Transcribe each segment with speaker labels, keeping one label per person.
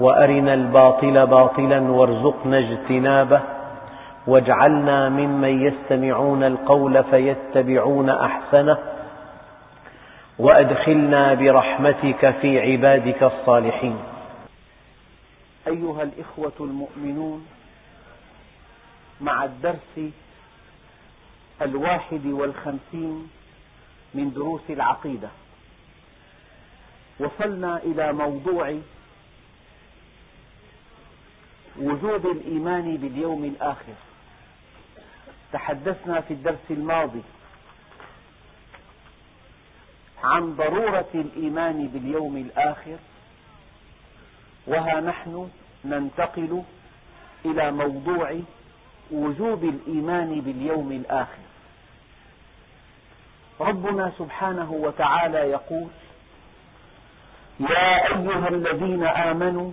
Speaker 1: وأرنا الباطل باطلا وارزقنا اجتنابه واجعلنا ممن يستمعون القول فيتبعون أحسنه وأدخلنا برحمتك في عبادك الصالحين. أيها الإخوة المؤمنون مع الدرس الواحد والخمسين من دروس العقيدة وصلنا إلى موضوع وجوب الإيمان باليوم الآخر. تحدثنا في الدرس الماضي عن ضرورة الإيمان باليوم الآخر وها نحن ننتقل إلى موضوع وجوب الإيمان باليوم الآخر. ربنا سبحانه وتعالى يقول يا أيها الذين آمنوا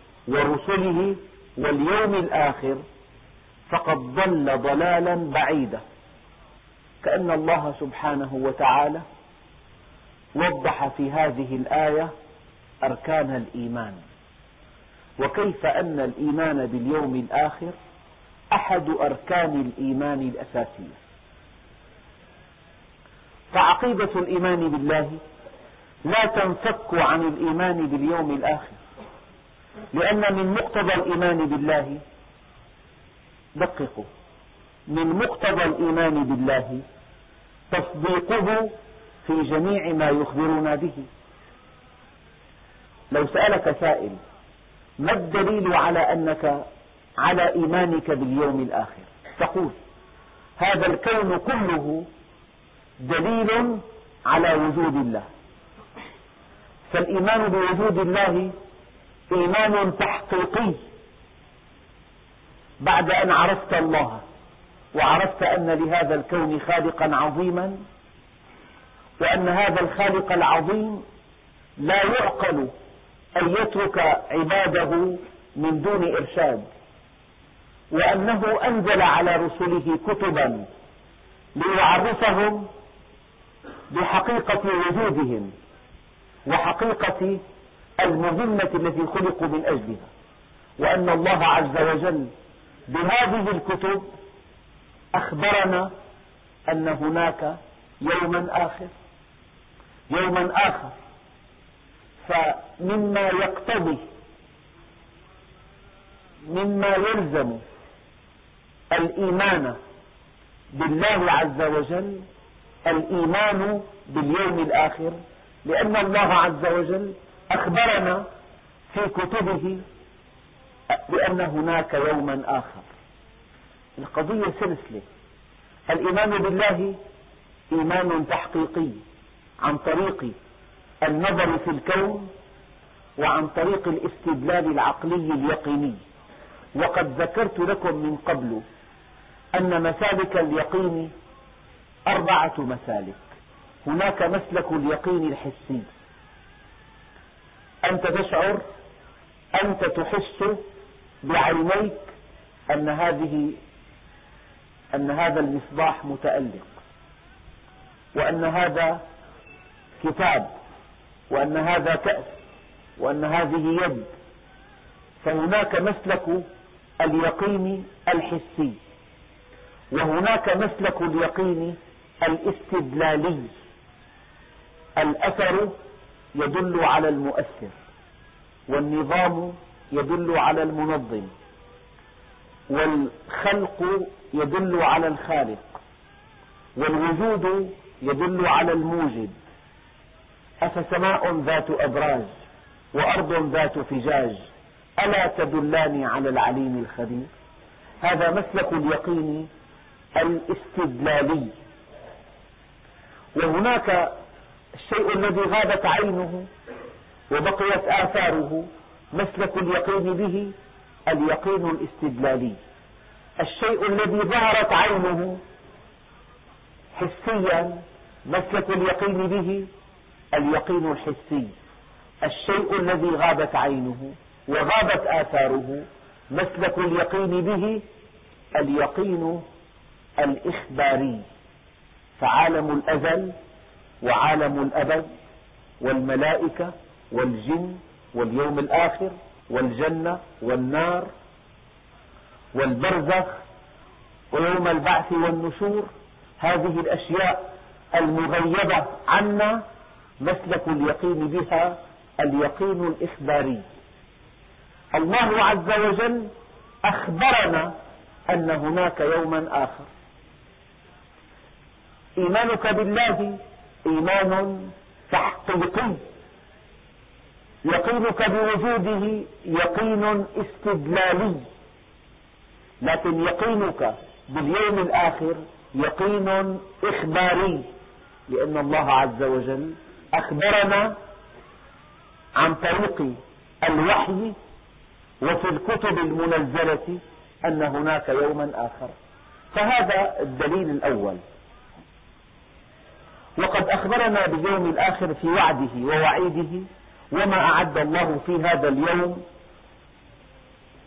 Speaker 1: ورسله واليوم الآخر فقد ضل ضلالا بعيدا. كأن الله سبحانه وتعالى وضح في هذه الآية أركان الإيمان. وكيف أن الإيمان باليوم الآخر أحد أركان الإيمان الأساسية؟ فعقيدة الإيمان بالله لا تنفك عن الإيمان باليوم الآخر. لأن من مقتضى الإيمان بالله دققوا. من مقتضى الإيمان بالله تصديقه في جميع ما يخبرنا به. لو سألك سائل ما الدليل على أنك على إيمانك باليوم الآخر؟ تقول هذا الكون كله دليل على وجود الله. فالإيمان بوجود الله إيمان تحقيقي. بعد أن عرفت الله وعرفت أن لهذا الكون خالقا عظيما وأن هذا الخالق العظيم لا يعقل أن يترك عباده من دون إرشاد وأنه أنزل على رسله كتبا ليعرفهم بحقيقة وجودهم وحقيقة المهمة التي خلقوا من أجلها. وأن الله عز وجل بهذه الكتب أخبرنا أن هناك يوما آخر. يوما آخر. فمما يقتضي مما يلزم الإيمان بالله عز وجل الإيمان باليوم الآخر لأن الله عز وجل أخبرنا في كتبه بأن هناك يوما آخر. القضية سلسلة الإيمان بالله إيمان تحقيقي عن طريق النظر في الكون وعن طريق الاستدلال العقلي اليقيني. وقد ذكرت لكم من قبل أن مسالك اليقين أربعة مسالك. هناك مسلك اليقين الحسي. أنت تشعر أنت تحس بعينيك أن هذه أن هذا المصباح متألق وأن هذا كتاب وأن هذا كأس وأن هذه يد. فهناك مسلك اليقين الحسي وهناك مسلك اليقين الاستدلالي. الأثر يدل على المؤثر والنظام يدل على المنظم والخلق يدل على الخالق والوجود يدل على الموجد أفسماء ذات أبراج وأرض ذات فجاج ألا تدلان على العليم الخبير؟ هذا مسلك اليقين الاستدلالي. وهناك الشيء الذي غابت عينه وبقيت آثاره مسلك اليقين به اليقين الاستدلالي. الشيء الذي ظهرت عينه حسيا مسلك اليقين به اليقين الحسي. الشيء الذي غابت عينه وغابت آثاره مسلك اليقين به اليقين الإخباري. فعالم الأزل وعالم الأبد والملائكة والجن واليوم الآخر والجنة والنار والبرزخ ويوم البعث والنشور. هذه الأشياء المغيبة عنا مسلك اليقين بها اليقين الإخباري. الله عز وجل أخبرنا أن هناك يوما آخر. إيمانك بالله إيمان تحقيقي يقينك بوجوده يقين استدلالي. لكن يقينك باليوم الآخر يقين إخباري. لأن الله عز وجل أخبرنا عن طريق الوحي وفي الكتب المنزلة أن هناك يوما آخر. فهذا الدليل الأول. وقد أخبرنا باليوم الآخر في وعده ووعيده وما أعد الله في هذا اليوم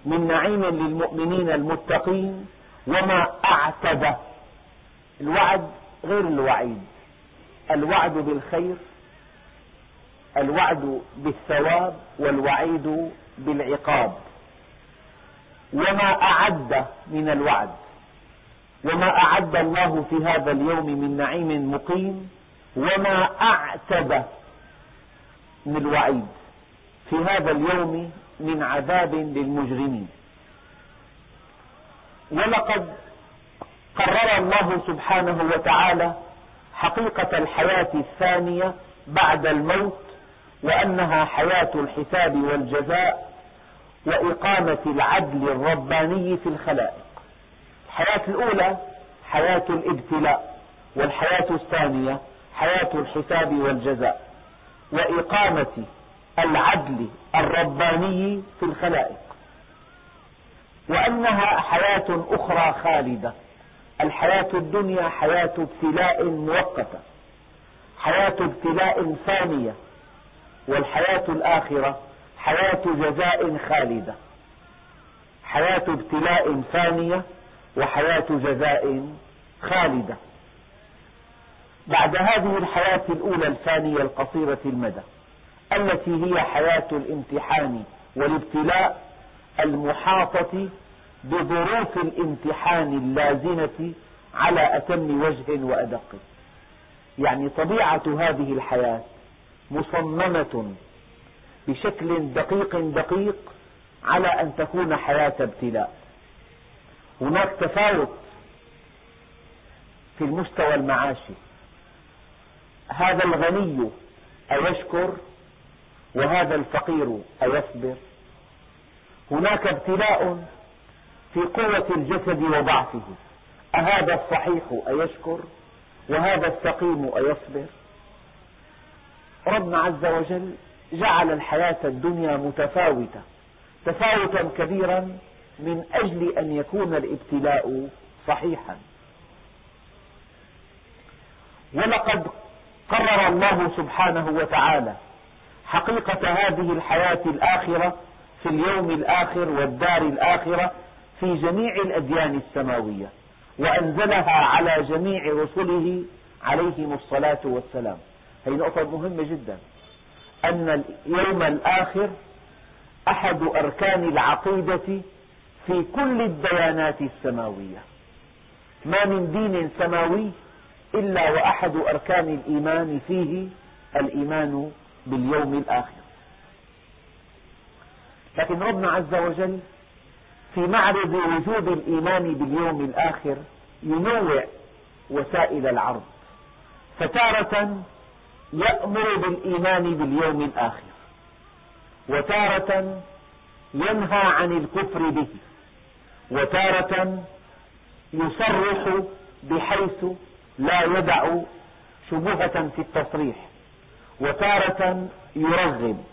Speaker 1: من نعيم للمؤمنين المتقين وما أعتد. الوعد غير الوعيد. الوعد بالخير الوعد بالثواب والوعيد بالعقاب. وما أعد من الوعد. وما أعد الله في هذا اليوم من نعيم مقيم. وما أعتد من الوعيد في هذا اليوم من عذاب للمجرمين. ولقد قرر الله سبحانه وتعالى حقيقة الحياة الثانية بعد الموت وأنها حياة الحساب والجزاء وإقامة العدل الرباني في الخلائق. الحياة الأولى حياة الابتلاء والحياة الثانية حياة الحساب والجزاء وإقامة العدل الرباني في الخلائق. وأنها حياة أخرى خالدة. الحياة الدنيا حياة ابتلاء مؤقتة. حياة ابتلاء ثانية. والحياة الآخرة حياة جزاء خالدة. حياة ابتلاء ثانية وحياة جزاء خالدة. بعد هذه الحياة الأولى الفانية القصيرة المدى التي هي حياة الامتحان والابتلاء المحاطة بظروف الامتحان اللازمة على أتم وجه وأدق. يعني طبيعة هذه الحياة مصممة بشكل دقيق دقيق على أن تكون حياة ابتلاء. هناك تفاوت في المستوى المعاشي. هذا الغني أيشكر وهذا الفقير أيصبر. هناك ابتلاء في قوة الجسد وضعفه. أهذا الصحيح أيشكر وهذا السقيم أيصبر؟ ربنا عز وجل جعل الحياة الدنيا متفاوتة تفاوتا كبيرا من أجل أن يكون الابتلاء صحيحا. ولقد قرر الله سبحانه وتعالى حقيقة هذه الحياة الآخرة في اليوم الآخر والدار الآخرة في جميع الأديان السماوية وأنزلها على جميع رسله عليهم الصلاة والسلام. هذه نقطة مهمة جدا. أن اليوم الآخر أحد أركان العقيدة في كل الديانات السماوية. ما من دين سماوي إلا وأحد أركان الإيمان فيه الإيمان باليوم الآخر. لكن ربنا عز وجل في معرض وجوب الإيمان باليوم الآخر ينوع وسائل العرض فتارة يأمر بالإيمان باليوم الآخر وتارة ينهى عن الكفر به وتارة يصرح بحيث لا يدع شبهة في التصريح وتارة يرغب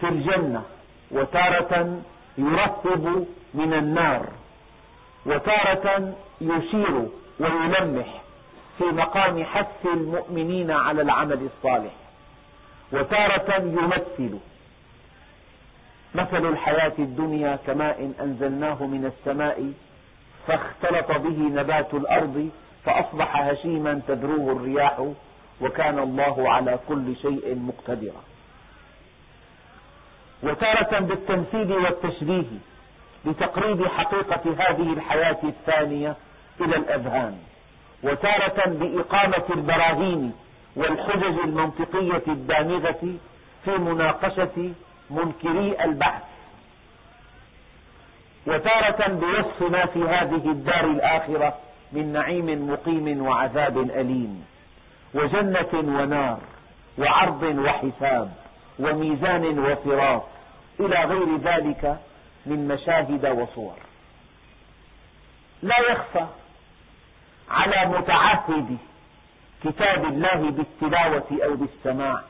Speaker 1: في الجنة وتارة يرهب من النار وتارة يشير ويلمح في مقام حث المؤمنين على العمل الصالح وتارة يمثل مثل الحياة الدنيا كماء أنزلناه من السماء فاختلط به نبات الأرض فأصبح هشيما تذروه الرياح وكان الله على كل شيء مقتدرا. وتارة بالتمثيل والتشبيه لتقريب حقيقة هذه الحياة الثانية إلى الأذهان وتارة بإقامة البراهين والحجج المنطقية الدامغة في مناقشة منكري البحث. وتارة بوصف ما في هذه الدار الآخرة من نعيم مقيم وعذاب أليم وجنة ونار وعرض وحساب وميزان وصراط إلى غير ذلك من مشاهد وصور. لا يخفى على متعهد كتاب الله بالتلاوة أو بالسماع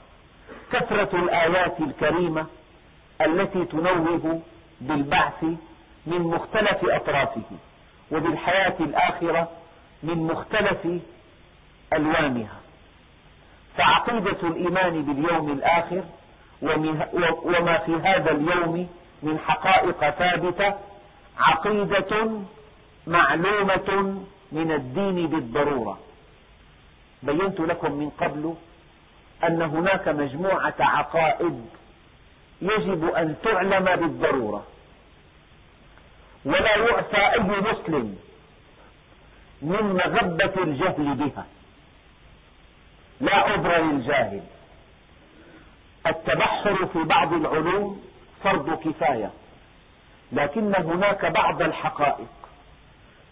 Speaker 1: كثرة الآيات الكريمة التي تنوه بالبعث من مختلف أطرافه. وبالحياة الآخرة من مختلف ألوانها. فعقيدة الإيمان باليوم الآخر وما في هذا اليوم من حقائق ثابتة عقيدة معلومة من الدين بالضرورة. بينت لكم من قبل أن هناك مجموعة عقائد يجب أن تعلم بالضرورة. ولا يعفى أي مسلم من مغبة الجهل بها. لا عذر للجاهل. التبحر في بعض العلوم فرض كفاية لكن هناك بعض الحقائق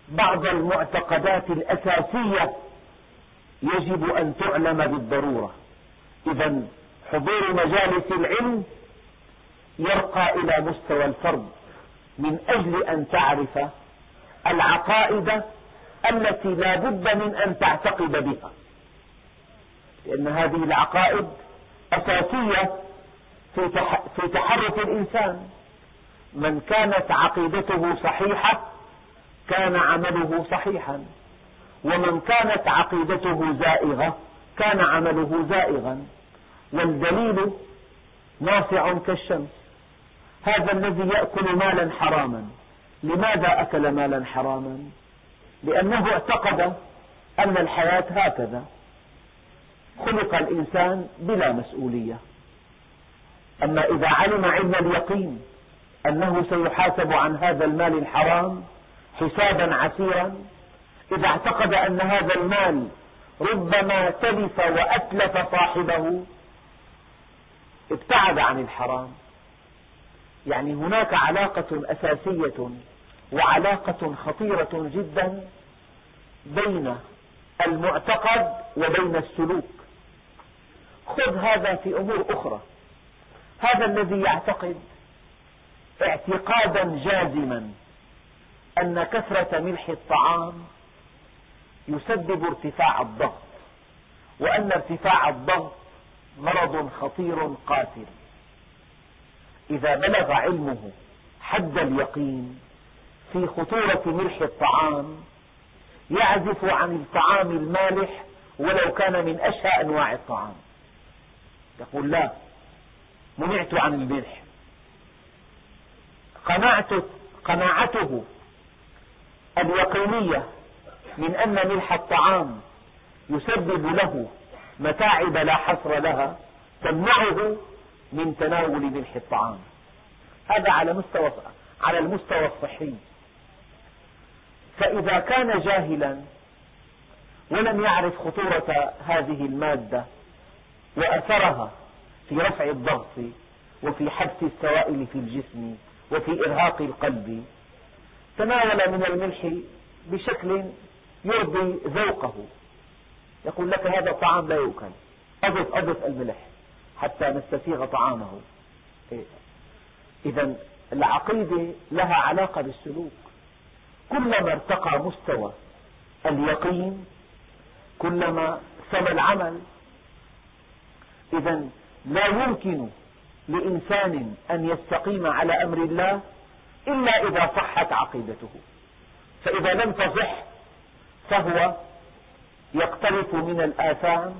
Speaker 1: بعض المعتقدات الأساسية يجب أن تعلم بالضرورة. إذا حضور مجالس العلم يرقى إلى مستوى الفرد. من أجل أن تعرف العقائد التي لا بد من أن تعتقد بها. لأن هذه العقائد أساسية في تحرك الإنسان. من كانت عقيدته صحيحة كان عمله صحيحا. ومن كانت عقيدته زائغة كان عمله زائغا. والدليل ناصع كالشمس. هذا الذي يأكل مالا حراما. لماذا أكل مالا حراما؟ لأنه اعتقد أن الحياة هكذا. خلق الإنسان بلا مسؤولية. أما إذا علم علم اليقين أنه سيحاسب عن هذا المال الحرام حسابا عسيرا إذا اعتقد أن هذا المال ربما تلف وأتلف صاحبه ابتعد عن الحرام. يعني هناك علاقة أساسية وعلاقة خطيرة جدا بين المعتقد وبين السلوك. خذ هذا في أمور أخرى. هذا الذي يعتقد اعتقادا جازما أن كثرة ملح الطعام يسبب ارتفاع الضغط وأن ارتفاع الضغط مرض خطير قاتل. إذا بلغ علمه حد اليقين في خطورة ملح الطعام يعزف عن الطعام المالح ولو كان من أشهى أنواع الطعام. يقول لا منعت عن الملح. قناعته, قناعته اليقينية من أن ملح الطعام يسبب له متاعب لا حصر لها تمنعه من تناول ملح الطعام هذا على مستوى على المستوى الصحي. فإذا كان جاهلا ولم يعرف خطورة هذه المادة وأثرها في رفع الضغط وفي حبس السوائل في الجسم وفي إرهاق القلب تناول من الملح بشكل يرضي ذوقه. يقول لك هذا الطعام لا يؤكل. أضف أضف الملح. حتى نستسيغ طعامه. إذا العقيدة لها علاقة بالسلوك كلما ارتقى مستوى اليقين كلما سمى العمل إذا لا يمكن لإنسان أن يستقيم على أمر الله إلا إذا صحت عقيدته فإذا لم تصح فهو يقترف من الآثام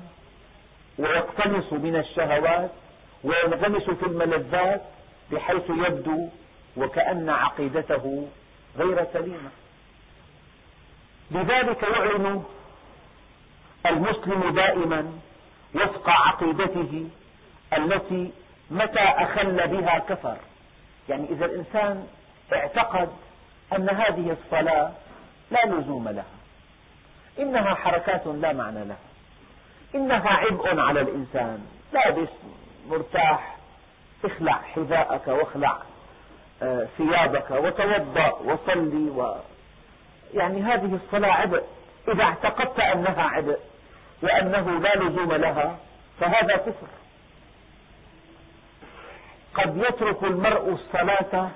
Speaker 1: ويقتنص من الشهوات وينغمس في الملذات بحيث يبدو وكأن عقيدته غير سليمة. لذلك يعلن المسلم دائما وفق عقيدته التي متى أخل بها كفر. يعني إذا الإنسان اعتقد أن هذه الصلاة لا لزوم لها إنها حركات لا معنى لها. إنها عبء على الإنسان. لابس مرتاح اخلع حذاءك واخلع آه، ثيابك وتوضأ وصلي و. يعني هذه الصلاة عبء. إذا اعتقدت أنها عبء وأنه لا لزوم لها فهذا كفر. قد يترك المرء الصلاة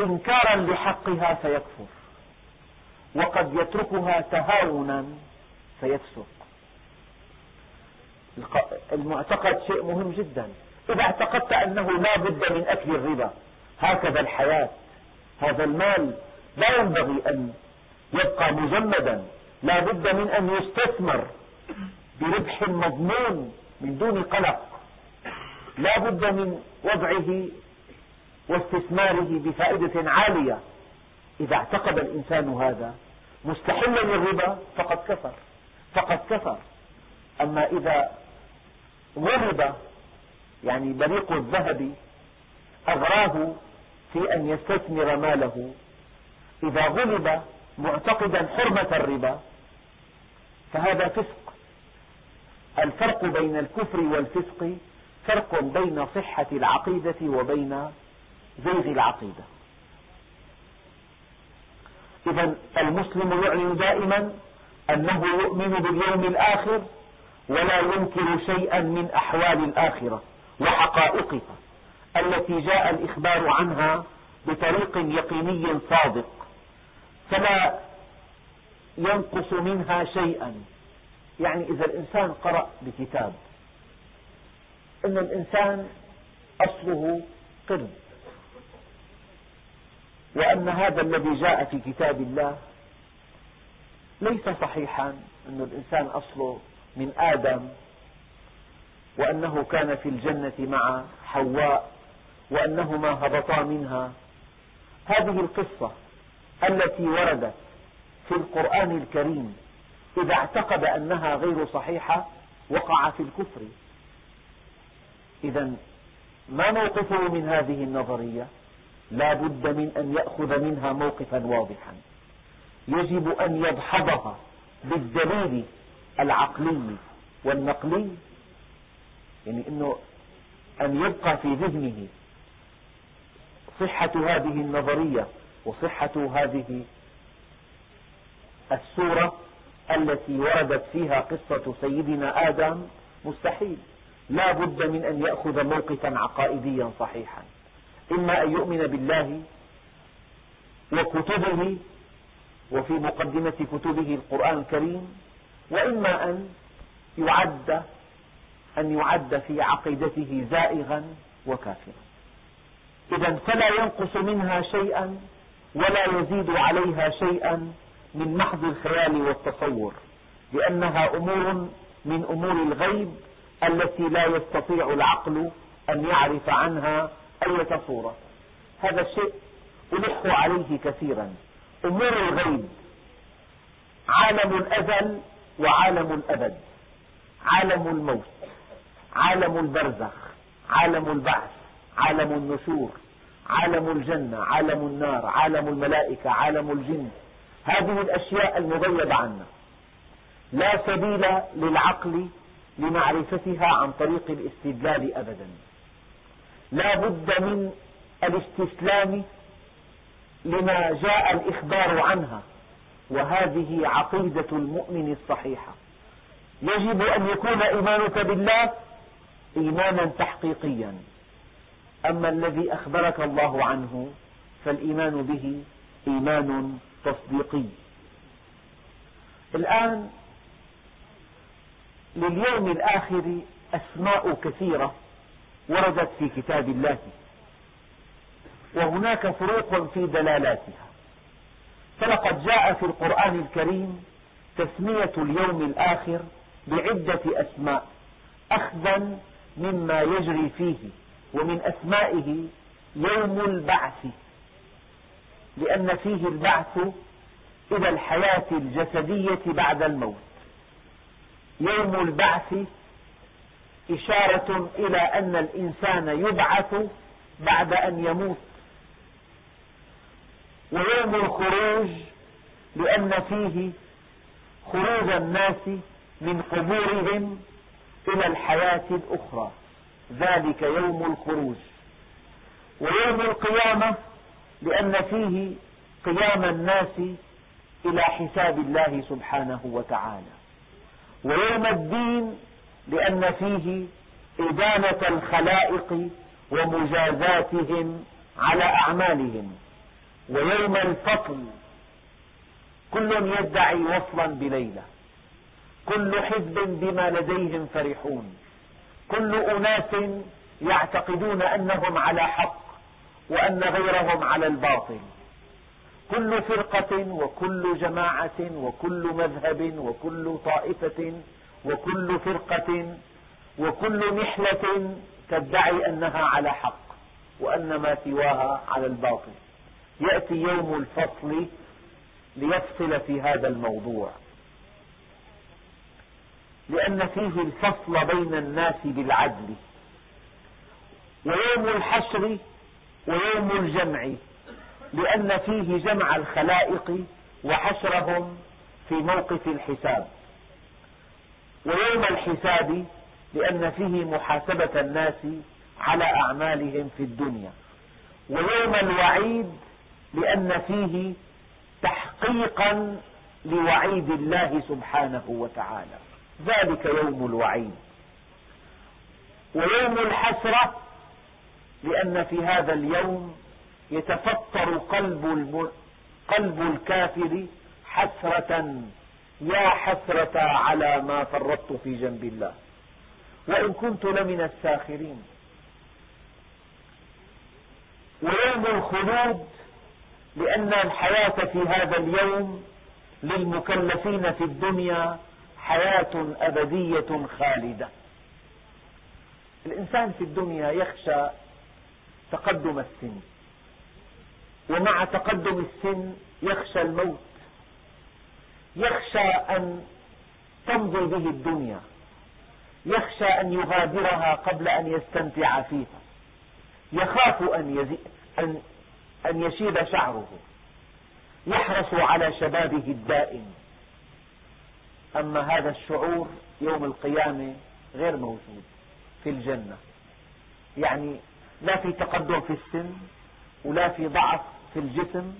Speaker 1: إنكارا لحقها فيكفر وقد يتركها تهاونا فيفسق المعتقد شيء مهم جدا. إذا اعتقدت أنه لا بد من أكل الربا هكذا الحياة هذا المال لا ينبغي أن يبقى مجمدا. لا بد من أن يستثمر بربح مضمون من دون قلق. لا بد من وضعه واستثماره بفائدة عالية. إذا اعتقد الإنسان هذا مستحلا للربا فقد كفر. فقد كفر. أما إذا غلب يعني بريق الذهب أغراه في أن يستثمر ماله. إذا غلب معتقدا حرمة الربا فهذا فسق. الفرق بين الكفر والفسق فرق بين صحة العقيدة وبين زيغ العقيدة. إذا المسلم يعلن دائما أنه يؤمن باليوم الآخر ولا ينكر شيئا من أحوال الآخرة وحقائقها التي جاء الإخبار عنها بطريق يقيني صادق. فلا ينقص منها شيئا. يعني إذا الإنسان قرأ بكتاب أن الإنسان أصله قرد وأن هذا الذي جاء في كتاب الله ليس صحيحا أن الإنسان أصله من آدم وأنه كان في الجنة مع حواء وأنهما هبطا منها. هذه القصة التي وردت في القرآن الكريم إذا اعتقد أنها غير صحيحة وقع في الكفر. إذا ما موقفه من هذه النظرية؟ لا بد من أن يأخذ منها موقفا واضحا. يجب أن يدحضها بالدليل العقلي والنقلي يعني أنه أن يبقى في ذهنه صحة هذه النظرية وصحة هذه السورة التي وردت فيها قصة سيدنا آدم مستحيل. لا بد من أن يأخذ موقفا عقائديا صحيحا. إما أن يؤمن بالله وكتبه وفي مقدمة كتبه القرآن الكريم وإما أن يعد أن يعد في عقيدته زائغا وكافرا. إذا فلا ينقص منها شيئا ولا يزيد عليها شيئا من محض الخيال والتصور لأنها أمور من أمور الغيب التي لا يستطيع العقل أن يعرف عنها أية صورة هذا الشيء ألح عليه كثيرا. أمور الغيب عالم الأزل وعالم الأبد عالم الموت عالم البرزخ عالم البعث عالم النشور عالم الجنة عالم النار عالم الملائكة عالم الجن. هذه الأشياء المغيبة عنا. لا سبيل للعقل لمعرفتها عن طريق الاستدلال أبدا. لا بد من الاستسلام لما جاء الإخبار عنها. وهذه عقيدة المؤمن الصحيحة. يجب أن يكون إيمانك بالله إيمانا تحقيقيا. أما الذي أخبرك الله عنه فالإيمان به إيمان تصديقي. الآن لليوم الآخر أسماء كثيرة وردت في كتاب الله. وهناك فروق في دلالاتها. فلقد جاء في القرآن الكريم تسمية اليوم الآخر بعدة أسماء أخذا مما يجري فيه ومن أسمائه يوم البعث لأن فيه البعث إلى الحياة الجسدية بعد الموت. يوم البعث إشارة إلى أن الإنسان يبعث بعد أن يموت. ويوم الخروج لأن فيه خروج الناس من قبورهم إلى الحياة الأخرى. ذلك يوم الخروج. ويوم القيامة لأن فيه قيام الناس إلى حساب الله سبحانه وتعالى. ويوم الدين لأن فيه إدانة الخلائق ومجازاتهم على أعمالهم. ويوم الفصل كل يدعي وصلا بليلة كل حزب بما لديهم فرحون كل أناس يعتقدون أنهم على حق وأن غيرهم على الباطل كل فرقة وكل جماعة وكل مذهب وكل طائفة وكل فرقة وكل نحلة تدعي أنها على حق وأن ما سواها على الباطل. يأتي يوم الفصل ليفصل في هذا الموضوع. لأن فيه الفصل بين الناس بالعدل. ويوم الحشر ويوم الجمع. لأن فيه جمع الخلائق وحشرهم في موقف الحساب. ويوم الحساب لأن فيه محاسبة الناس على أعمالهم في الدنيا. ويوم الوعيد لأن فيه تحقيقا لوعيد الله سبحانه وتعالى. ذلك يوم الوعيد. ويوم الحسرة لأن في هذا اليوم يتفطر قلب قلب الكافر حسرة يا حسرة على ما فرطت في جنب الله. وإن كنت لمن الساخرين. ويوم الخلود لأن الحياة في هذا اليوم للمكلفين في الدنيا حياة أبدية خالدة. الإنسان في الدنيا يخشى تقدم السن ومع تقدم السن يخشى الموت يخشى أن تمضي به الدنيا يخشى أن يغادرها قبل أن يستمتع فيها يخاف أن, يزي... أن... أن يشيب شعره يحرص على شبابه الدائم. أما هذا الشعور يوم القيامة غير موجود في الجنة. يعني لا في تقدم في السن ولا في ضعف في الجسم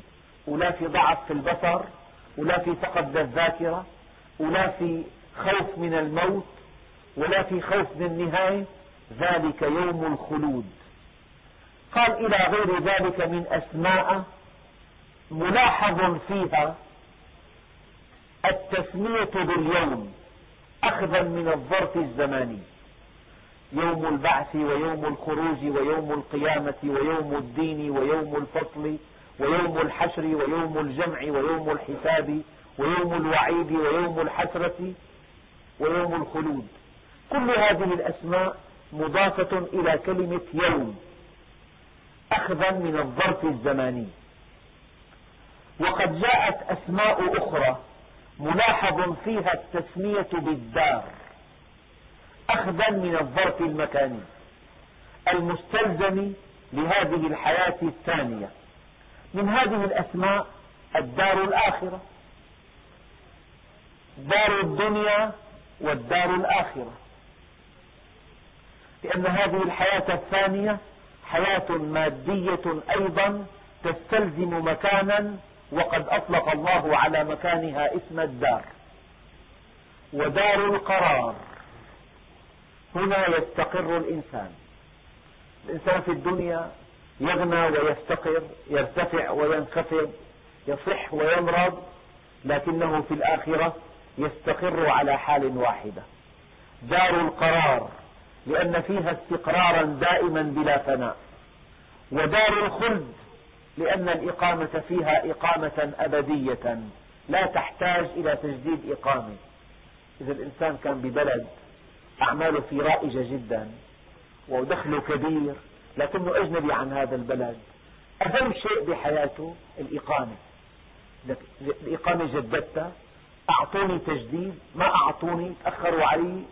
Speaker 1: ولا في ضعف في البصر ولا في فقد للذاكرة ولا في خوف من الموت ولا في خوف من النهاية. ذلك يوم الخلود. قال إلى غير ذلك من أسماء ملاحظ فيها التسمية باليوم أخذا من الظرف الزماني. يوم البعث ويوم الخروج ويوم القيامة ويوم الدين ويوم الفصل ويوم الحشر ويوم الجمع ويوم الحساب ويوم الوعيد ويوم الحسرة ويوم الخلود. كل هذه الأسماء مضافة إلى كلمة يوم. أخذا من الظرف الزماني. وقد جاءت أسماء أخرى ملاحظ فيها التسمية بالدار. أخذا من الظرف المكاني. المستلزم لهذه الحياة الثانية. من هذه الأسماء الدار الآخرة. دار الدنيا والدار الآخرة. لأن هذه الحياة الثانية حياة مادية أيضا تستلزم مكانا وقد أطلق الله على مكانها اسم الدار. ودار القرار. هنا يستقر الإنسان. الإنسان في الدنيا يغنى ويفتقر يرتفع وينخفض يصح ويمرض لكنه في الآخرة يستقر على حال واحدة. دار القرار. لأن فيها استقرارا دائما بلا فناء. ودار الخلد لأن الإقامة فيها إقامة أبدية لا تحتاج إلى تجديد إقامة. إذا الإنسان كان ببلد أعماله فيه رائجة جدا ودخله كبير لكنه أجنبي عن هذا البلد. أهم شيء بحياته الإقامة. الإقامة جددتها أعطوني تجديد ما أعطوني تأخروا علي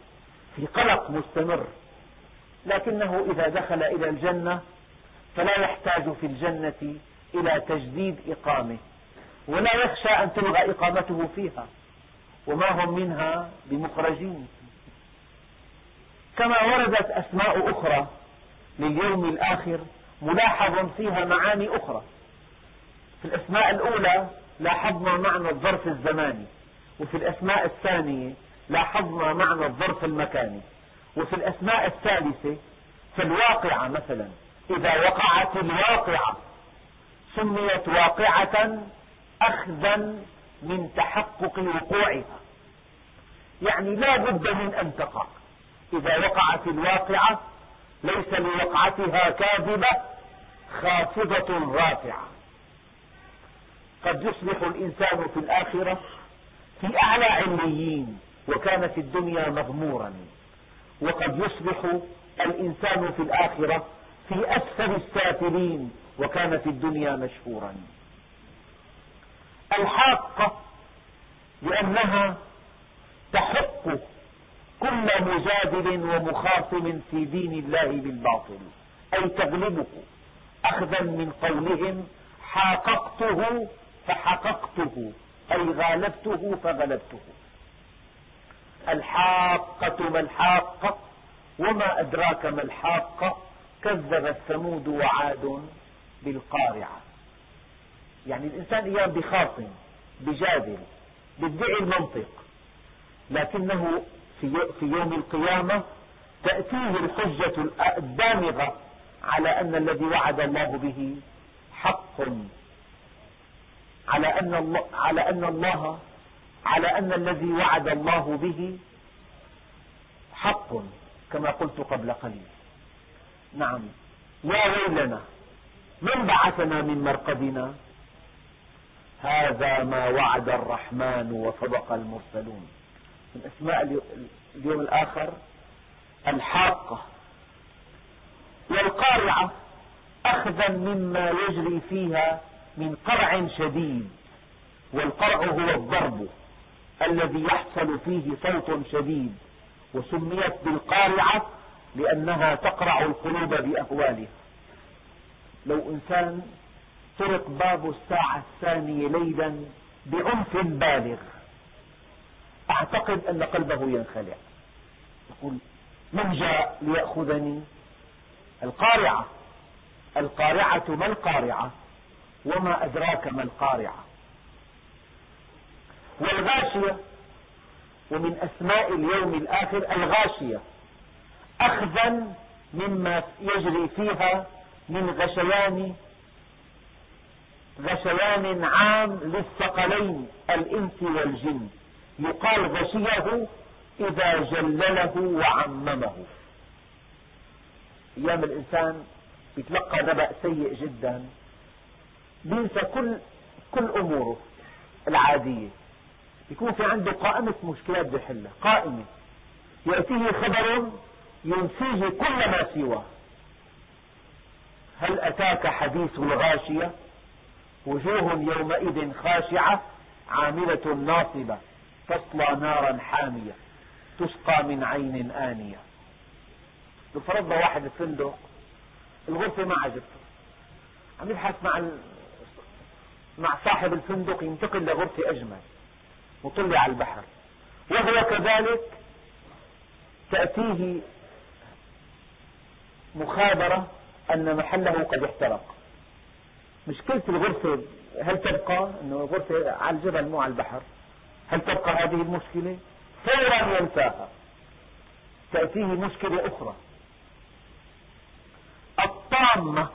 Speaker 1: في قلق مستمر. لكنه إذا دخل إلى الجنة فلا يحتاج في الجنة إلى تجديد إقامة ولا يخشى أن تلغى إقامته فيها وما هم منها بمخرجين. كما وردت أسماء أخرى لليوم الآخر ملاحظ فيها معاني أخرى. في الأسماء الأولى لاحظنا معنى الظرف الزماني وفي الأسماء الثانية لاحظنا معنى الظرف المكاني. وفي الأسماء الثالثة فالواقعة مثلا إذا وقعت الواقعة سميت واقعة أخذا من تحقق وقوعها. يعني لا بد من أن تقع. إذا وقعت الواقعة ليس لوقعتها كاذبة خافضة رافعة. قد يصبح الإنسان في الآخرة في أعلى عليين وكان في الدنيا مغمورا وقد يصبح الإنسان في الآخرة في أسفل السافلين وكان في الدنيا مشهورا. الحاقة لأنها تحق كل مجادل ومخاصم في دين الله بالباطل أي تغلبه. أخذا من قولهم حاققته فحققته أي غالبته فغلبته. الحاقة ما الحاقة وما أدراك ما الحاقة كذب الثمود وعاد بالقارعة. يعني الإنسان أيام بخاصم بجادل بيدعي المنطق لكنه في يوم القيامة تأتيه الحجة الدامغة على أن الذي وعد الله به حق على أن الله على أن الله على أن الذي وعد الله به حق كما قلت قبل قليل. نعم. يا ويلنا من بعثنا من مرقدنا؟ هذا ما وعد الرحمن وصدق المرسلون. من أسماء اليوم الآخر الحاقة والقارعة أخذا مما يجري فيها من قرع شديد والقرع هو الضرب. الذي يحصل فيه صوت شديد وسميت بالقارعة لأنها تقرع القلوب بأهوالها. لو إنسان طرق باب الساعة الثانية ليلا بعنف بالغ أعتقد أن قلبه ينخلع. يقول من جاء ليأخذني؟ القارعة. القارعة ما القارعة؟ وما أدراك ما القارعة؟ والغاشية. ومن أسماء اليوم الآخر الغاشية. أخذا مما يجري فيها من غشيان غشيان عام للثقلين الإنس والجن. يقال غشيه إذا جلله وعممه. أيام الإنسان يتلقى نبأ سيء جدا. بينسى كل كل أموره العادية. يكون في عنده قائمة مشكلات بحلها قائمة. يأتيه خبر ينسيه كل ما سواه. هل أتاك حديث الغاشية؟ وجوه يومئذ خاشعة عاملة ناصبة تصلى نارا حامية تسقى من عين آنية. لو فرضنا واحد الفندق الغرفة ما عجبته. عم يبحث مع مع صاحب الفندق ينتقل لغرفة أجمل. على البحر. وهو كذلك تأتيه مخابرة أن محله قد احترق. مشكلة الغرفة هل تبقى؟ أنه الغرفة على الجبل مو على البحر. هل تبقى هذه المشكلة؟ فورا ينساها تأتيه مشكلة أخرى. الطامة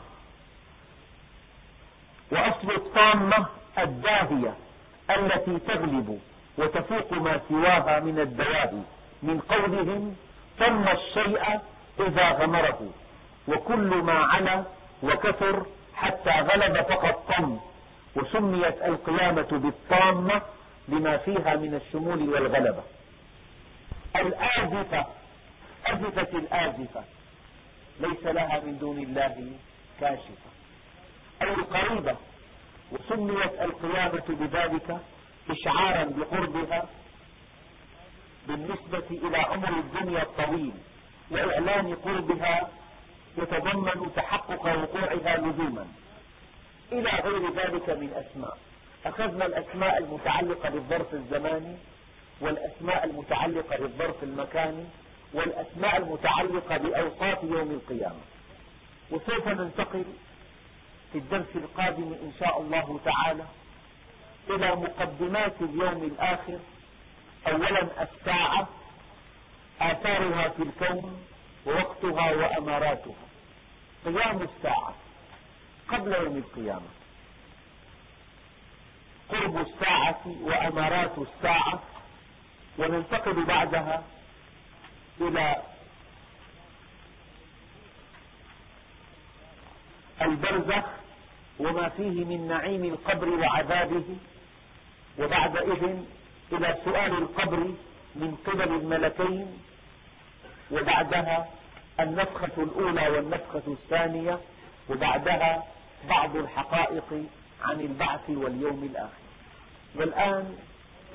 Speaker 1: وأصل الطامة الداهية التي تغلب. وتفوق ما سواها من الدواهي. من قولهم طم الشيء إذا غمره وكل ما علا وكثر حتى غلب فقد طم. وسميت القيامة بالطامة لما فيها من الشمول والغلبة. الآزفة أزفت الآزفة ليس لها من دون الله كاشفة. أي القريبة وسميت القيامة بذلك إشعارا بقربها بالنسبة إلى عمر الدنيا الطويل وإعلان قربها يتضمن تحقق وقوعها لزوما. إلى غير ذلك من أسماء. أخذنا الأسماء المتعلقة بالظرف الزماني والأسماء المتعلقة بالظرف المكاني والأسماء المتعلقة بأوقات يوم القيامة. وسوف ننتقل في الدرس القادم إن شاء الله تعالى إلى مقدمات اليوم الآخر. أولا الساعة آثارها في الكون ووقتها وأماراتها. قيام الساعة قبل يوم القيامة. قرب الساعة وأمارات الساعة. وننتقل بعدها إلى البرزخ وما فيه من نعيم القبر وعذابه. وبعدئذ إلى سؤال القبر من قبل الملكين وبعدها النفخة الأولى والنفخة الثانية وبعدها بعض الحقائق عن البعث واليوم الآخر. والآن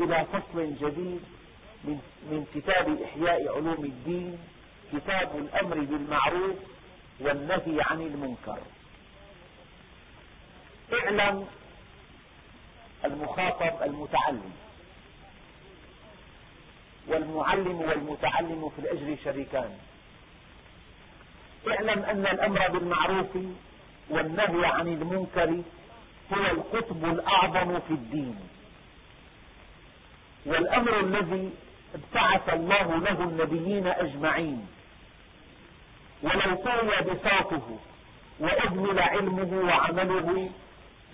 Speaker 1: إلى فصل جديد من كتاب إحياء علوم الدين كتاب الأمر بالمعروف والنهي عن المنكر. اعلم المخاطب المتعلم. والمعلم والمتعلم في الأجر شريكان. اعلم أن الأمر بالمعروف والنهي عن المنكر هو القطب الأعظم في الدين. والأمر الذي ابتعث الله له النبيين أجمعين. ولو طوي بساطه وأجمل علمه وعمله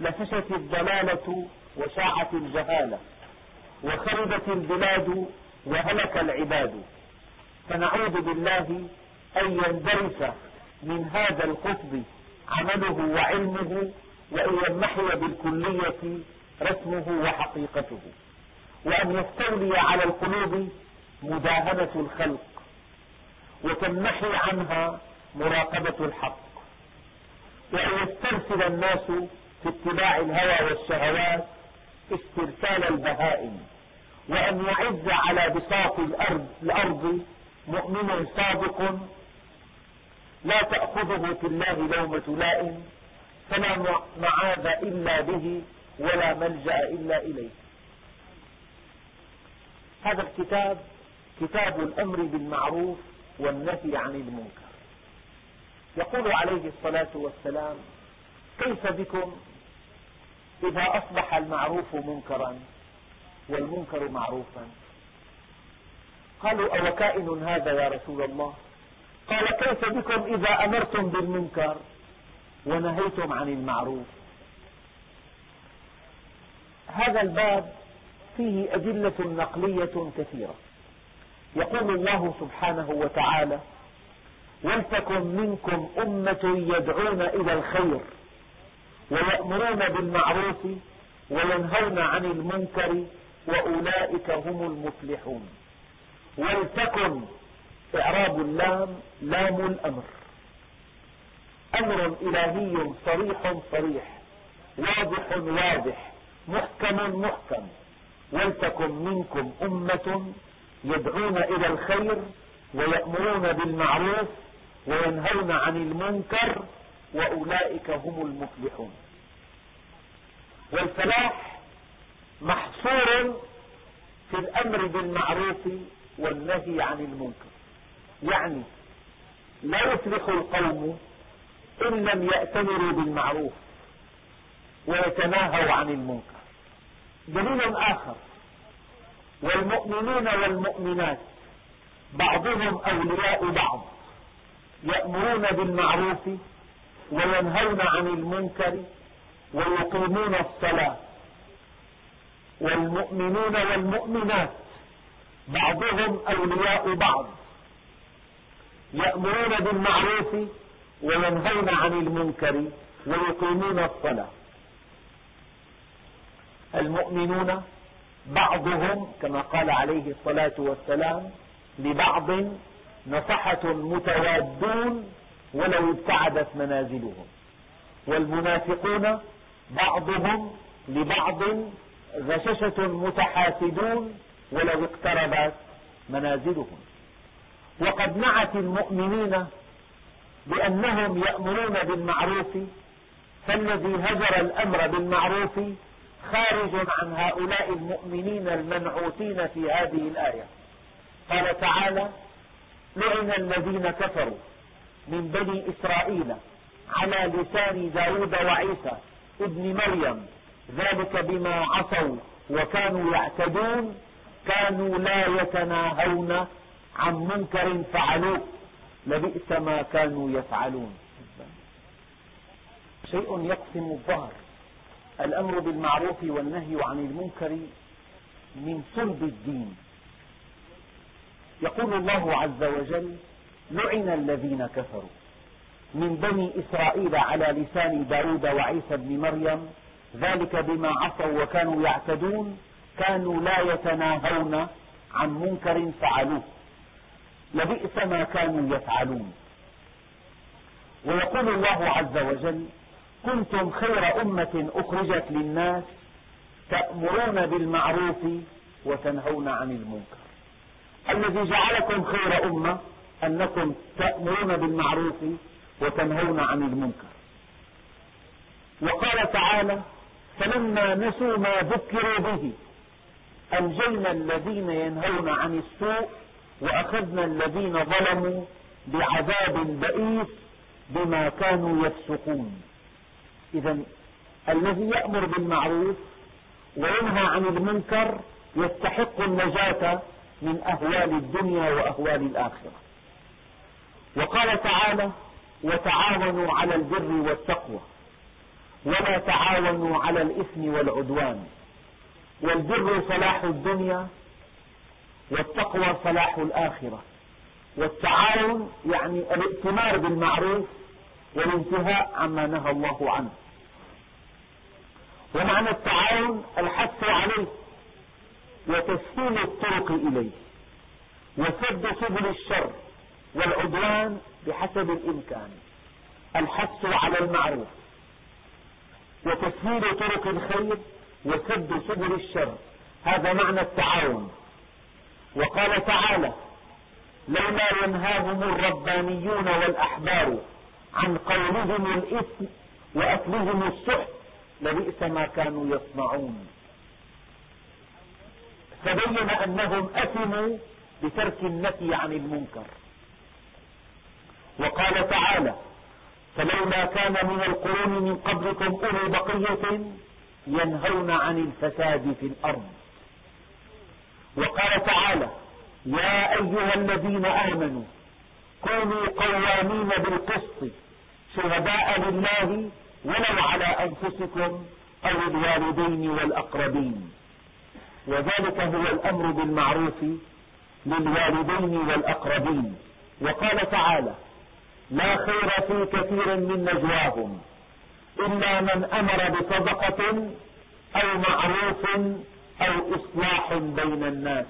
Speaker 1: لفشت الضلالة وشاعت الجهالة وخربت البلاد وهلك العباد. فنعوذ بالله أن يندرس من هذا القطب عمله وعلمه وأن يمحي بالكلية رسمه وحقيقته. وأن يستولي على القلوب مداهنة الخلق وتنمحي عنها مراقبة الحق. وأن يسترسل الناس في اتباع الهوى والشهوات استرسال البهائم وأن يعز على بساط الأرض, الأرض مؤمن صادق لا تأخذه في الله لومة لائم فلا معاذ إلا به ولا ملجأ إلا إليه. هذا الكتاب كتاب الأمر بالمعروف والنهي عن المنكر. يقول عليه الصلاة والسلام كيف بكم إذا أصبح المعروف منكرا والمنكر معروفا. قالوا أوكائن هذا يا رسول الله؟ قال كيف بكم إذا أمرتم بالمنكر ونهيتم عن المعروف؟ هذا الباب فيه أدلة نقلية كثيرة. يقول الله سبحانه وتعالى ولتكن منكم أمة يدعون إلى الخير ويأمرون بالمعروف وينهون عن المنكر وأولئك هم المفلحون. ولتكن إعراب اللام لام الأمر. أمر إلهي صريح صريح واضح واضح محكم محكم. ولتكن منكم أمة يدعون إلى الخير ويأمرون بالمعروف وينهون عن المنكر وأولئك هم المفلحون. والفلاح محصور في الأمر بالمعروف والنهي عن المنكر. يعني لا يفلح القوم إن لم يأتمروا بالمعروف ويتناهوا عن المنكر. دليل آخر. والمؤمنون والمؤمنات بعضهم أولياء بعض يأمرون بالمعروف وينهون عن المنكر ويقيمون الصلاة. والمؤمنون والمؤمنات بعضهم أولياء بعض. يأمرون بالمعروف وينهون عن المنكر ويقيمون الصلاة. المؤمنون بعضهم كما قال عليه الصلاة والسلام لبعض نصحة متوادون ولو ابتعدت منازلهم. والمنافقون بعضهم لبعض غششة متحاسدون ولو اقتربت منازلهم. وقد نعت المؤمنين بأنهم يأمرون بالمعروف فالذي هجر الأمر بالمعروف خارج عن هؤلاء المؤمنين المنعوتين في هذه الآية. قال تعالى لعن الذين كفروا. من بني إسرائيل على لسان داود وعيسى ابن مريم. ذلك بما عصوا وكانوا يعتدون كانوا لا يتناهون عن منكر فعلوه لبئس ما كانوا يفعلون. شيء يقسم الظهر الأمر بالمعروف والنهي عن المنكر من صلب الدين. يقول الله عز وجل لعن الذين كفروا. من بني إسرائيل على لسان داود وعيسى بن مريم ذلك بما عصوا وكانوا يعتدون كانوا لا يتناهون عن منكر فعلوه. لبئس ما كانوا يفعلون. ويقول الله عز وجل كنتم خير أمة أخرجت للناس تأمرون بالمعروف وتنهون عن المنكر. الذي جعلكم خير أمة أنكم تأمرون بالمعروف وتنهون عن المنكر. وقال تعالى فلما نسوا ما ذكروا به أنجينا الذين ينهون عن السوء وأخذنا الذين ظلموا بعذاب بئيس بما كانوا يفسقون. إذا الذي يأمر بالمعروف وينهى عن المنكر يستحق النجاة من أهوال الدنيا وأهوال الآخرة. وقال تعالى وتعاونوا على البر والتقوى ولا تعاونوا على الإثم والعدوان والبر صلاح الدنيا والتقوى صلاح الآخرة. والتعاون يعني الائتمار بالمعروف والانتهاء عما نهى الله عنه. ومعنى التعاون الحث عليه وتسهيل الطرق إليه وسد سبل الشر. والعدوان بحسب الإمكان الحث على المعروف وتسهيل طرق الخير وسد سبل الشر. هذا معنى التعاون. وقال تعالى لولا ينهاهم الربانيون والأحبار عن قولهم الإثم وأكلهم السحت لبئس ما كانوا يصنعون. فبين أنهم أثموا بترك النفي عن المنكر. وقال تعالى فلولا كان من القرون من قبلكم أولو بقية ينهون عن الفساد في الأرض. وقال تعالى يا أيها الذين آمنوا كونوا قوامين بالقسط شهداء لله ولو على أنفسكم أو الوالدين والأقربين. وذلك هو الأمر بالمعروف للوالدين والأقربين. وقال تعالى لا خير في كثير من نجواهم إلا من أمر بصدقة أو معروف أو إصلاح بين الناس.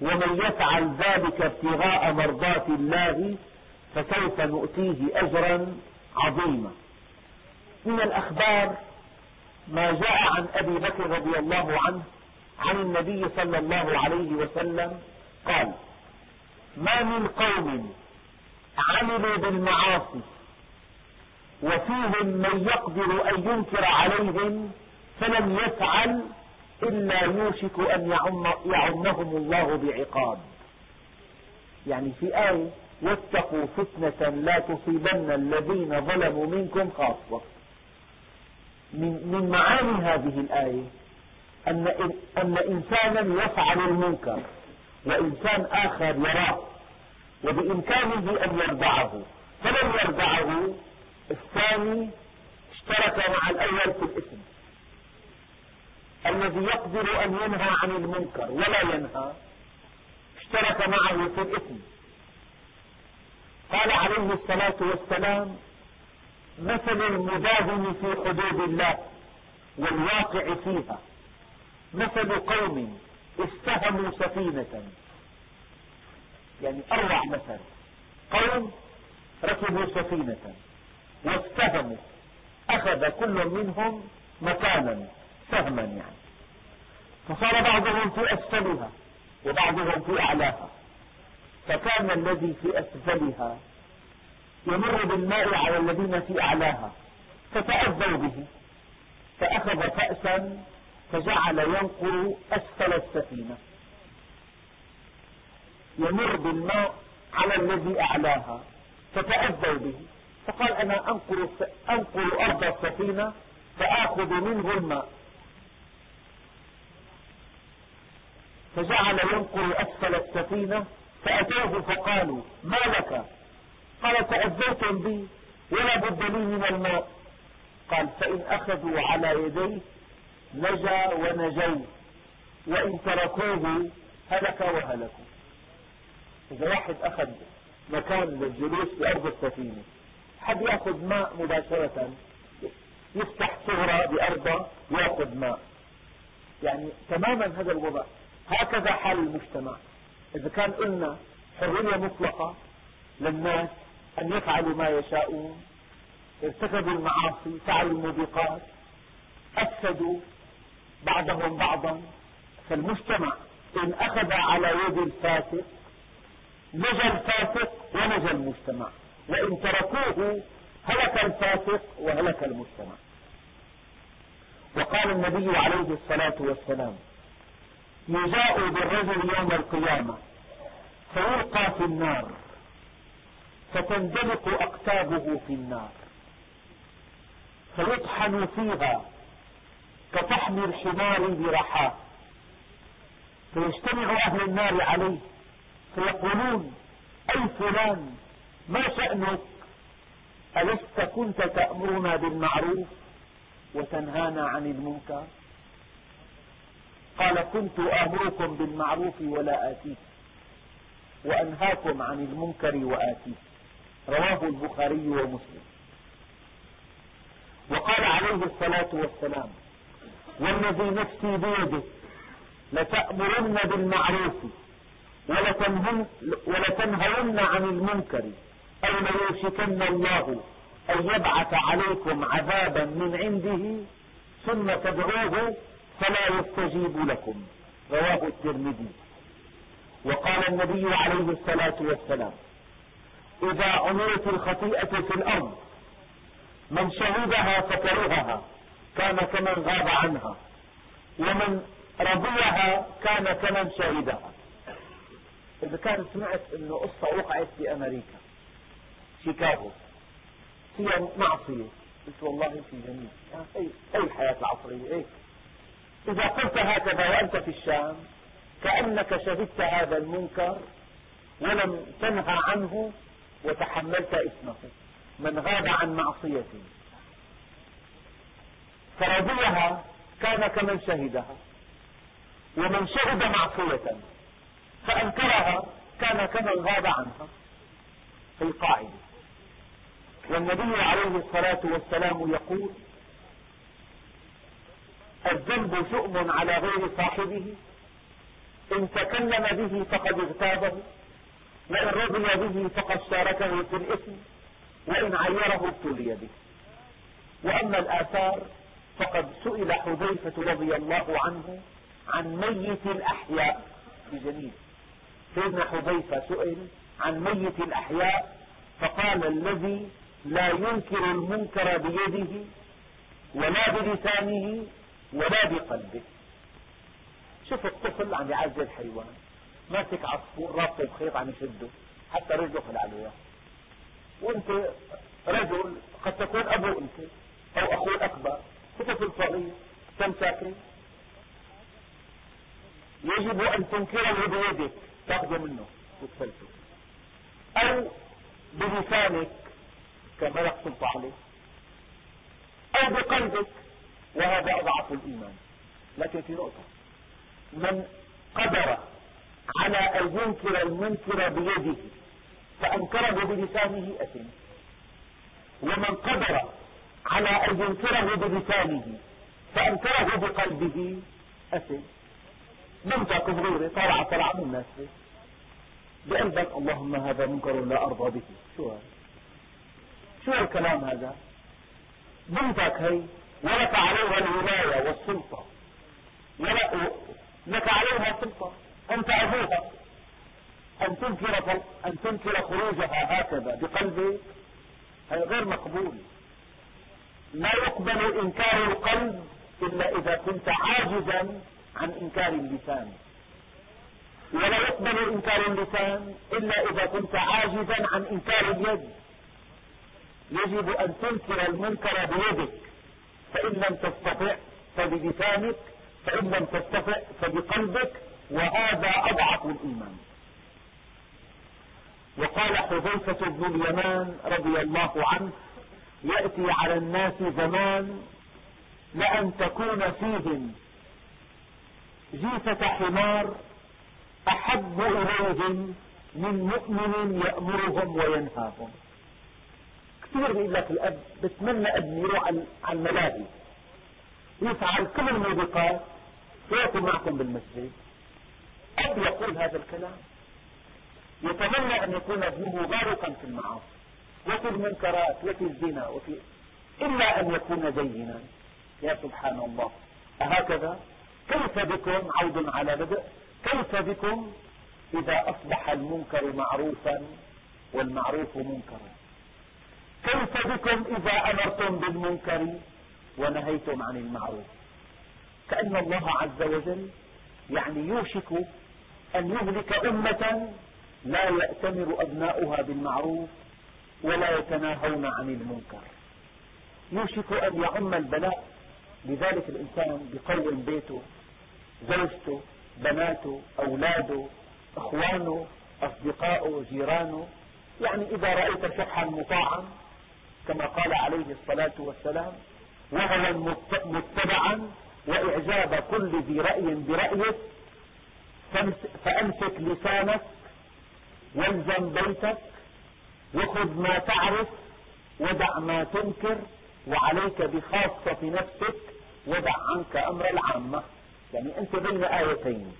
Speaker 1: ومن يفعل ذلك ابتغاء مرضات الله فسوف نؤتيه أجرا عظيما. من الأخبار ما جاء عن أبي بكر رضي الله عنه عن النبي صلى الله عليه وسلم قال ما من قوم عملوا بالمعاصي وفيهم من يقدر أن ينكر عليهم فلم يفعل إلا يوشك أن يعم يعمهم الله بعقاب. يعني في آية واتقوا فتنة لا تصيبن الذين ظلموا منكم خاصة. من, من معاني هذه الآية أن, أن إنسانا يفعل المنكر وإنسان آخر يراه. وبإمكانه أن يردعه فلم يردعه الثاني اشترك مع الأول في الإثم. الذي يقدر أن ينهى عن المنكر ولا ينهى اشترك معه في الإثم. قال عليه الصلاة والسلام مثل المداهن في حدود الله والواقع فيها. مثل قوم استهموا سفينة. يعني أروع مثل قوم ركبوا سفينة واستهموا أخذ كل منهم مكانا سهما يعني. فصار بعضهم في أسفلها وبعضهم في أعلاها. فكان الذي في أسفلها يمر بالماء على الذين في أعلاها فتأذوا به فأخذ فأسا فجعل ينقر أسفل السفينة. يمر بالماء على الذي أعلاها فتأذوا به. فقال أنا أنقر, أنقر أرض السفينة فآخذ منه الماء. فجعل ينقر أسفل السفينة فأتوه فقالوا ما لك؟ قال تأذيتم بي ولا بد لي من الماء. قال فإن أخذوا على يديه نجا ونجوا وإن تركوه هلك وهلكوا. إذا واحد أخذ مكان للجلوس بأرض السفينة حد يأخذ ماء مباشرة؟ يفتح ثغرة بأرضه ويأخذ ماء. يعني تماما هذا الوضع. هكذا حال المجتمع. إذا كان قلنا حرية مطلقة للناس أن يفعلوا ما يشاءون ارتكبوا المعاصي فعلوا الموبقات أفسدوا بعضهم بعضا. فالمجتمع إن أخذ على يد الفاسق نجا الفاسق ونجا المجتمع وإن تركوه هلك الفاسق وهلك المجتمع. وقال النبي عليه الصلاة والسلام يجاء بالرجل يوم القيامة فيلقى في النار فتندلق أقتابه في النار فيطحن فيها كطحن الحمار برحاه فيجتمع أهل النار عليه فيقولون أي فلان ما شأنك؟ ألست كنت تأمرنا بالمعروف وتنهانا عن المنكر? قال كنت آمركم بالمعروف ولا آتيك وأنهاكم عن المنكر وآتيك. رواه البخاري ومسلم. وقال عليه الصلاة والسلام والذي نفسي بيده لتأمرن بالمعروف ولتنهون عن المنكر أو ليوشكن الله أن يبعث عليكم عذابا من عنده ثم تدعوه فلا يستجيب لكم. رواه الترمذي. وقال النبي عليه الصلاة والسلام إذا عملت الخطيئة في الأرض من شهدها فكرهها كان كمن غاب عنها ومن رضيها كان كمن شهدها. إذا كان سمعت أنه قصة وقعت في أمريكا شيكاغو فيها معصية. قلت والله في جميل أي, أي الحياة العصرية إيه؟ إذا قلت هكذا وأنت في الشام كأنك شهدت هذا المنكر ولم تنهى عنه وتحملت اسمه من غاب عن معصية فرضيها كان كمن شهدها ومن شهد معصية. فأنكرها كان كمن غاب عنها في القاعدة. والنبي عليه الصلاة والسلام يقول الذنب شؤم على غير صاحبه إن تكلم به فقد اغتابه وإن رضي به فقد شاركه في الإثم وإن عيره ابتلي به. وأما الآثار فقد سئل حذيفة رضي الله عنه عن ميت الأحياء بجميل سيدنا حذيفة سئل عن ميت الأحياء فقال الذي لا ينكر المنكر بيده ولا بلسانه ولا بقلبه. شوف الطفل عم يعزل الحيوان ماسك عصفور رابطه بخيط عم يشده حتى رجله خلع له وأنت رجل قد تكون أبو أنت أو اخو اكبر في طفل صغير كم ساكن؟ يجب أن تنكره بيدك. تاخذه منه وتفلته أو بلسانك كما يحصل عليه أو بقلبك وهذا أضعف الإيمان. لكن في نقطة من قدر على أن ينكر المنكر بيده فأنكره بلسانه أثم. ومن قدر على أن ينكره بلسانه فأنكره بقلبه أثم. منتك صغيرة طالعة طلع من الناس. بقلبك اللهم هذا منكر لا أرضى به. شو هذا؟ شو الكلام هذا؟ بنتك هي ولك عليها الولاية والسلطة. لك عليها سلطة أنت أبوها أن تنكر أن تنكر خروجها هكذا بقلبك هذا غير مقبول. لا يقبل إنكار القلب إلا إذا كنت عاجزا عن إنكار اللسان. ولا يقبل إنكار اللسان إلا إذا كنت عاجزا عن إنكار اليد. يجب أن تنكر المنكر بيدك. فإن لم تستطع فبلسانك فإن لم تستطع فبقلبك وهذا أضعف الإيمان. وقال حذيفة بن اليمان رضي الله عنه يأتي على الناس زمان لأن تكون فيهم جيفة حمار أحب إليهم من مؤمن يأمرهم وينهاهم. كثير بيقول لك الأب بتمنى ابني يروح على الملاهي يفعل كل الموبقات سيكون معكم بالمسجد. أب يقول هذا الكلام. يتمنى أن يكون ابنه غارقا في المعاصي. وفي المنكرات وفي الزنا وفي إلا أن يكون دينا يا سبحان الله. أهكذا؟ كيف بكم؟ عود على بدء. كيف بكم؟ إذا أصبح المنكر معروفا والمعروف منكرا. كيف بكم؟ إذا أمرتم بالمنكر ونهيتم عن المعروف. كأن الله عز وجل يعني يوشك أن يهلك أمة لا يأتمر أبناؤها بالمعروف ولا يتناهون عن المنكر. يوشك أن يعم البلاء لذلك الإنسان بقوم بيته زوجته بناته أولاده أخوانه أصدقائه جيرانه يعني إذا رأيت شحا مطاعا كما قال عليه الصلاة والسلام وهوى متبعا وإعجاب كل ذي رأي برأيك فأمسك لسانك والزم بيتك وخذ ما تعرف ودع ما تنكر وعليك بخاصة نفسك ودع عنك أمر العامة. يعني أنت بين آيتين.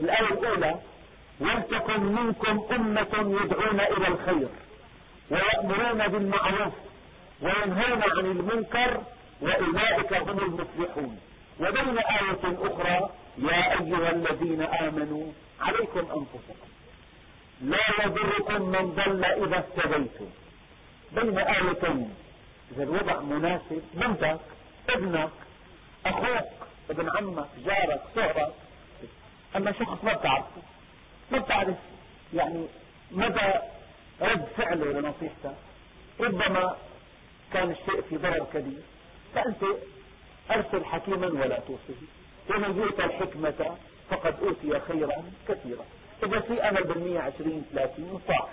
Speaker 1: الآية الأولى ولتكن منكم أمة يدعون إلى الخير ويأمرون بالمعروف وينهون عن المنكر وأولئك هم المفلحون. وبين آية أخرى يا أيها الذين آمنوا عليكم أنفسكم لا يضركم من ضل إذا اهتديتم. بين آيتين. إذا الوضع مناسب. بنتك ابنك. أخوك ابن عمك جارك صهرك أما شخص ما بتعرفه. ما بتعرف يعني مدى رد فعله لنصيحتك. ربما كان الشيء في ضرر كبير. فأنت أرسل حكيما ولا توصيه. ومن يؤتى الحكمة فقد أوتي خيرا كثيرا. إذا في أمل بالمية عشرين ثلاثين صح.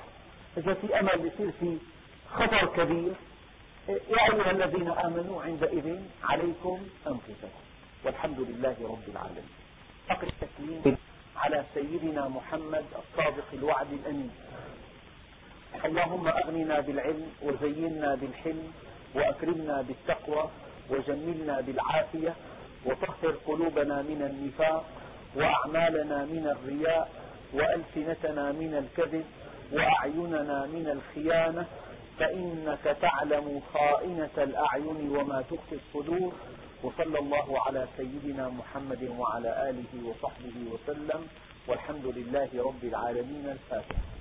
Speaker 1: إذا في أمل يصير في خطر كبير يا أيها الذين آمنوا عندئذ عليكم أنفسكم. والحمد لله رب العالمين. أقل التسليم على سيدنا محمد الصادق الوعد الأمين. اللهم أغننا بالعلم وزينا بالحلم وأكرمنا بالتقوى وجملنا بالعافية وطهر قلوبنا من النفاق وأعمالنا من الرياء وألسنتنا من الكذب وأعيننا من الخيانة فإنك تعلم خائنة الأعين وما تخفي الصدور. وصلى الله على سيدنا محمد وعلى آله وصحبه وسلم. والحمد لله رب العالمين. الفاتح